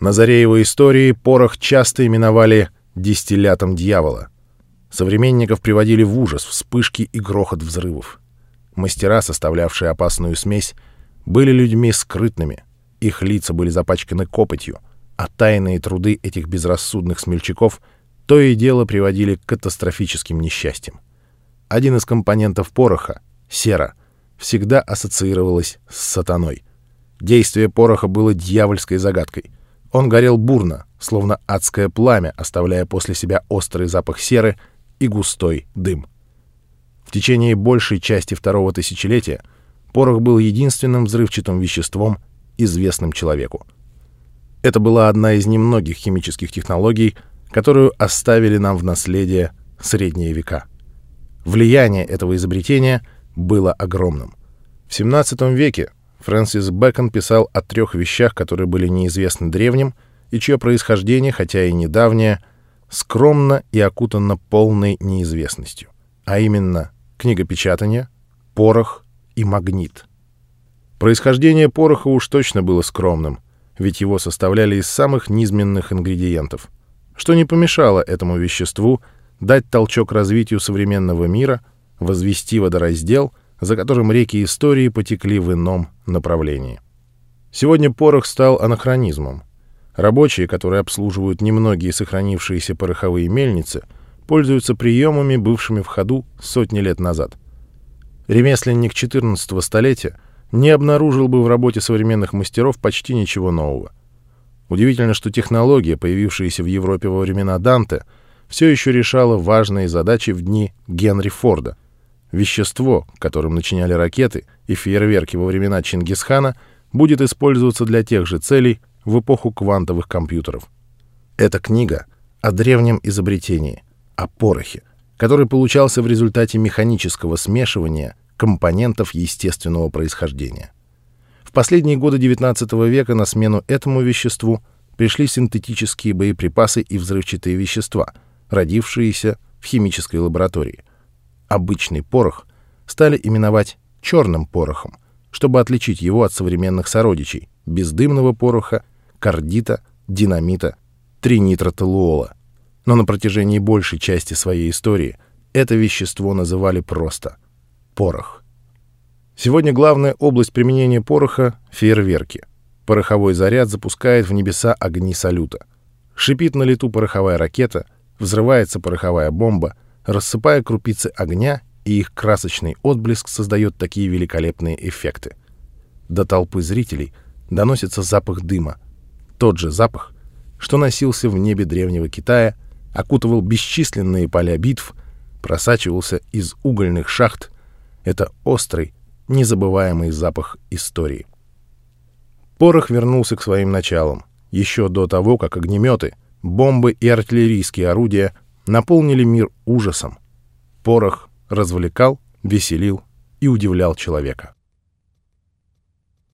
На заре его истории порох часто именовали «дистиллятом дьявола». Современников приводили в ужас вспышки и грохот взрывов. Мастера, составлявшие опасную смесь, были людьми скрытными, их лица были запачканы копотью, а тайные труды этих безрассудных смельчаков то и дело приводили к катастрофическим несчастьям. Один из компонентов пороха — сера — всегда ассоциировалась с сатаной. Действие пороха было дьявольской загадкой. Он горел бурно, словно адское пламя, оставляя после себя острый запах серы и густой дым. В течение большей части второго тысячелетия порох был единственным взрывчатым веществом, известным человеку. Это была одна из немногих химических технологий, которую оставили нам в наследие средние века. Влияние этого изобретения было огромным. В XVII веке Фрэнсис Бэкон писал о трех вещах, которые были неизвестны древним, и чье происхождение, хотя и недавнее, скромно и окутано полной неизвестностью, а именно книгопечатание, порох и магнит. Происхождение пороха уж точно было скромным, ведь его составляли из самых низменных ингредиентов, что не помешало этому веществу дать толчок развитию современного мира, возвести водораздел — за которым реки истории потекли в ином направлении. Сегодня порох стал анахронизмом. Рабочие, которые обслуживают немногие сохранившиеся пороховые мельницы, пользуются приемами, бывшими в ходу сотни лет назад. Ремесленник XIV столетия не обнаружил бы в работе современных мастеров почти ничего нового. Удивительно, что технология, появившаяся в Европе во времена Данте, все еще решала важные задачи в дни Генри Форда — Вещество, которым начиняли ракеты и фейерверки во времена Чингисхана, будет использоваться для тех же целей в эпоху квантовых компьютеров. Эта книга о древнем изобретении, о порохе, который получался в результате механического смешивания компонентов естественного происхождения. В последние годы XIX века на смену этому веществу пришли синтетические боеприпасы и взрывчатые вещества, родившиеся в химической лаборатории обычный порох стали именовать черным порохом, чтобы отличить его от современных сородичей — бездымного пороха, кардита, динамита, тринитротолуола. Но на протяжении большей части своей истории это вещество называли просто порох. Сегодня главная область применения пороха — фейерверки. Пороховой заряд запускает в небеса огни салюта. Шипит на лету пороховая ракета, взрывается пороховая бомба — рассыпая крупицы огня, и их красочный отблеск создает такие великолепные эффекты. До толпы зрителей доносится запах дыма. Тот же запах, что носился в небе древнего Китая, окутывал бесчисленные поля битв, просачивался из угольных шахт. Это острый, незабываемый запах истории. Порох вернулся к своим началам, еще до того, как огнеметы, бомбы и артиллерийские орудия наполнили мир ужасом. Порох развлекал, веселил и удивлял человека.